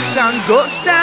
sun goes down.